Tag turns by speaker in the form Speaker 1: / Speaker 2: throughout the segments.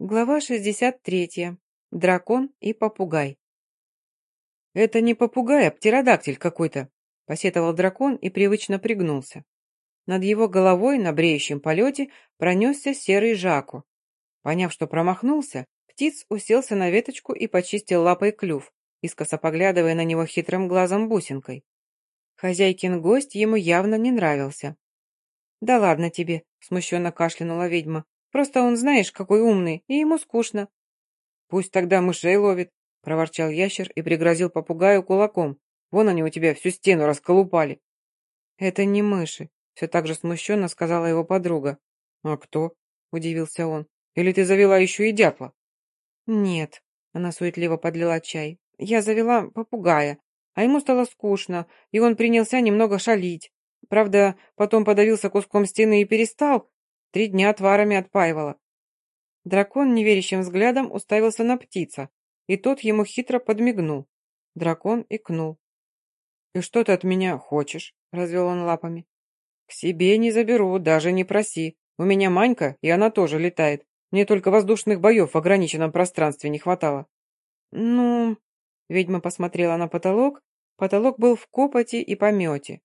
Speaker 1: Глава 63. Дракон и попугай. «Это не попугай, а птеродактиль какой-то», — посетовал дракон и привычно пригнулся. Над его головой на бреющем полете пронесся серый жаку. Поняв, что промахнулся, птиц уселся на веточку и почистил лапой клюв, искоса поглядывая на него хитрым глазом бусинкой. Хозяйкин гость ему явно не нравился. «Да ладно тебе», — смущенно кашлянула ведьма. Просто он, знаешь, какой умный, и ему скучно». «Пусть тогда мышей ловит», — проворчал ящер и пригрозил попугаю кулаком. «Вон они у тебя всю стену расколупали». «Это не мыши», — все так же смущенно сказала его подруга. «А кто?» — удивился он. «Или ты завела еще и дятла?» «Нет», — она суетливо подлила чай. «Я завела попугая, а ему стало скучно, и он принялся немного шалить. Правда, потом подавился куском стены и перестал, Три дня отварами отпаивала. Дракон неверящим взглядом уставился на птица, и тот ему хитро подмигнул. Дракон икнул. «И что ты от меня хочешь?» — развел он лапами. «К себе не заберу, даже не проси. У меня Манька, и она тоже летает. Мне только воздушных боев в ограниченном пространстве не хватало». «Ну...» — ведьма посмотрела на потолок. Потолок был в копоти и помете.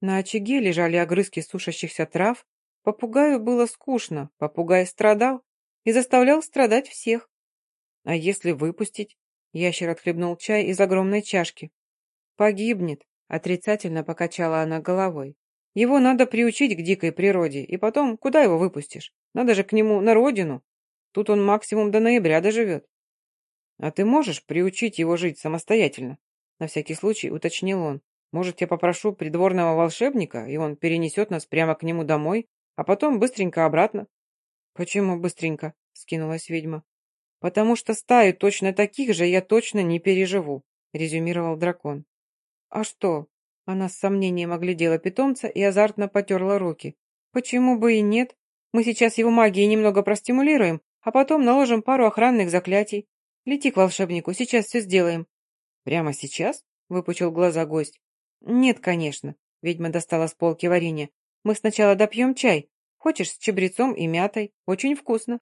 Speaker 1: На очаге лежали огрызки сушащихся трав, Попугаю было скучно, попугай страдал и заставлял страдать всех. А если выпустить? Ящер отхлебнул чай из огромной чашки. Погибнет, отрицательно покачала она головой. Его надо приучить к дикой природе, и потом, куда его выпустишь? Надо же к нему на родину. Тут он максимум до ноября доживет. А ты можешь приучить его жить самостоятельно? На всякий случай уточнил он. Может, я попрошу придворного волшебника, и он перенесет нас прямо к нему домой, а потом быстренько обратно. «Почему быстренько?» — скинулась ведьма. «Потому что стаю точно таких же я точно не переживу», — резюмировал дракон. «А что?» — она с сомнением оглядела питомца и азартно потерла руки. «Почему бы и нет? Мы сейчас его магией немного простимулируем, а потом наложим пару охранных заклятий. Лети к волшебнику, сейчас все сделаем». «Прямо сейчас?» — выпучил глаза гость. «Нет, конечно», — ведьма достала с полки варенье. Мы сначала допьем чай. Хочешь с чабрецом и мятой? Очень вкусно».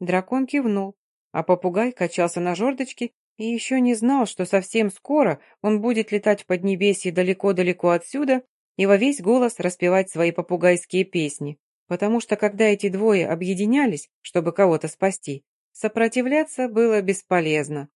Speaker 1: Дракон кивнул, а попугай качался на жердочке и еще не знал, что совсем скоро он будет летать в Поднебесье далеко-далеко отсюда и во весь голос распевать свои попугайские песни. Потому что когда эти двое объединялись, чтобы кого-то спасти, сопротивляться было бесполезно.